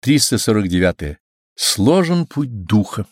349. Сложен путь духа.